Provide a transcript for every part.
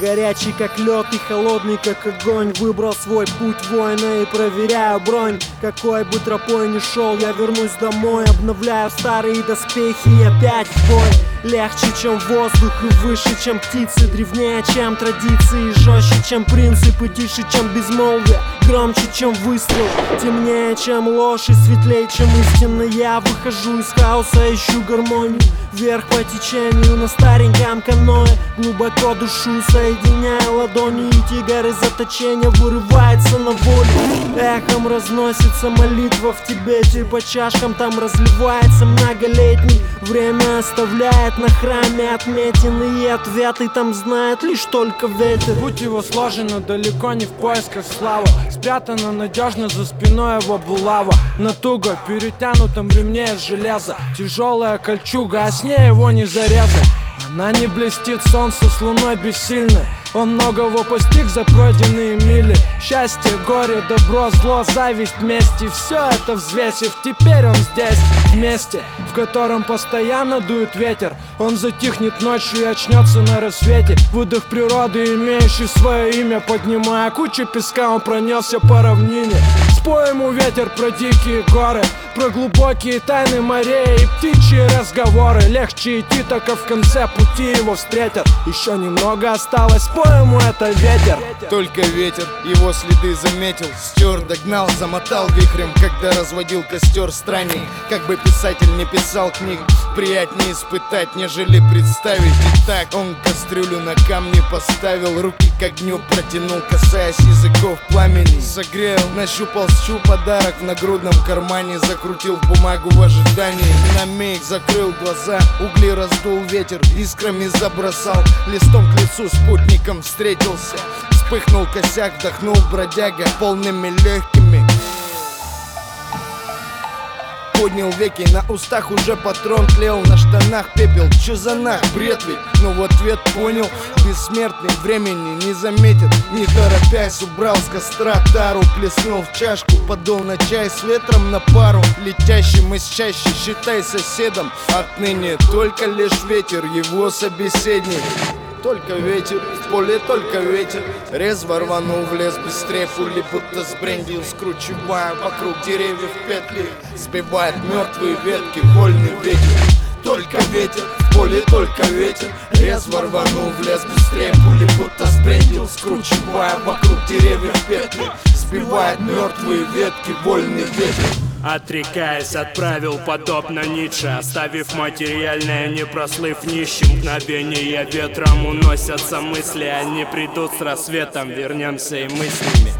Горячий как лед и холодный как огонь. Выбрал свой путь воина и проверяю бронь. Какой бы тропой ни шел, я вернусь домой Обновляю старые доспехи и опять в бой Легче, чем воздух и выше, чем птицы. Древнее, чем традиции, жестче, чем принципы. Тише, чем безмолвие, громче, чем выстрел. Темнее, чем ложь и светлее, чем истина. Я выхожу из хаоса, ищу гармонию. Вверх по течению на стареньком каное. Глубоко душу соединяя ладони И тигр из заточения вырывается на волю. Эхом разносится молитва в Тибете. По чашкам там разливается многолетний. Время оставляет на храме отметины И ответы там знает лишь только ветер. Путь его сложен, далеко не в поисках славы. Спрятана надежно за спиной его булава. На туго перетянутом ремне из железа. Тяжелая кольчуга, а с ней его не зарезать Она не блестит солнце с луной бессильно он многого постиг за пройденные мили Счастье, горе, добро, зло, зависть, вместе Все это взвесив, теперь он здесь. Вместе, в котором постоянно дует ветер. Он затихнет ночью и очнется на рассвете. Выдох природы, имеющий свое имя Поднимая кучу песка, он пронесся по равнине Спой ему ветер про дикие горы Про глубокие тайны морей и птичьи разговоры. Легче идти, только в конце пути его встретят. Еще немного осталось, спой ему это ветер. Только ветер его следы заметил. Стер, догнал, замотал вихрем Когда разводил костер странник Как бы писатель не писал книг Приятнее испытать, нежели представить. И так он кастрюлю на камни поставил Руки к огню протянул, касаясь языков пламени. Согрел, нащупал счу подарок в нагрудном кармане Закрутил в бумагу в ожидании. На миг закрыл глаза, угли раздул ветер Искрами забросал, листом к лицу спутником встретился. Вспыхнул косяк, вдохнул бродяга полными легкими Поднял веки, на устах уже патрон тлел На штанах пепел, чё за нах, бред ведь? Но в ответ понял, бессмертный времени не заметит. Не торопясь, убрал с костра тару Плеснул в чашку, подул на чай с ветром на пару. Летящим из чаще, считай соседом. Отныне только лишь ветер, его собеседник только ветер, в поле только ветер. Резво рванул в лес быстрее пули Будто сбрендил, скручивая вокруг деревьев петли. Сбивает мертвые ветки, вольный ветер. Только ветер, в поле только ветер. Резво рванул в лес быстрее пули Будто сбрендил, скручивая вокруг деревьев петли Сбивает мертвые ветки, вольный ветер Отрекаясь, отправил подобно Ницше Оставив материальное, не прослыв нищим Мгновения ветром уносятся мысли Они придут с рассветом, вернемся и мыслями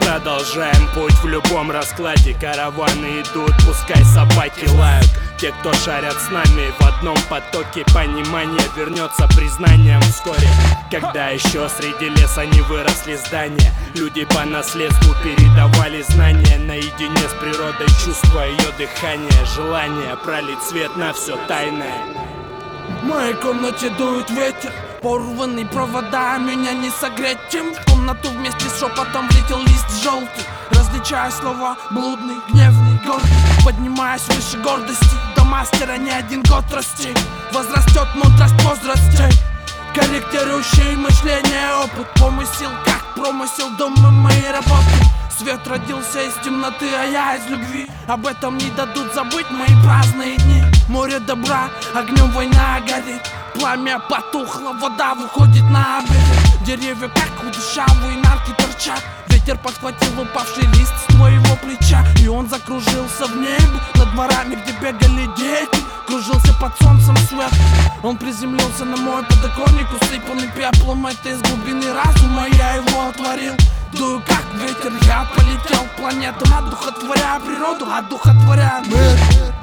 Продолжаем путь в любом раскладе Караваны идут, пускай собаки лают Те, кто шарят с нами в одном потоке Понимание вернется признанием вскоре. Когда еще среди леса не выросли здания Люди по наследству передавали знания. Наедине с природой, чувствуя ее дыхание Желание пролить свет на все тайное. В моей комнате дует ветер. Порванные провода, меня не согреть Чем в комнату вместе с шепотом влетел лист желтый Различая слова блудный, гневный, гордый. Поднимаясь выше гордости До мастера не один год расти. Возрастет мудрость возрастей Корректирующий мышление опыт Помысел как промысел дома моей работы. Свет родился из темноты, а я из любви. Об этом не дадут забыть мои праздные дни. Море добра, огнем война горит. Пламя потухло, вода выходит на берег Деревья как удушавые нарки торчат. Ветер подхватил упавший лист с твоего плеча И он закружился в небе Над дворами, где бегали дети. Кружился под солнцем свет Он приземлился на мой подоконник Усыпанный пеплом Это из глубины разума я его отворил. Дую как ветер, я полетел. Планету Одухотворяя природу, одухотворяя мир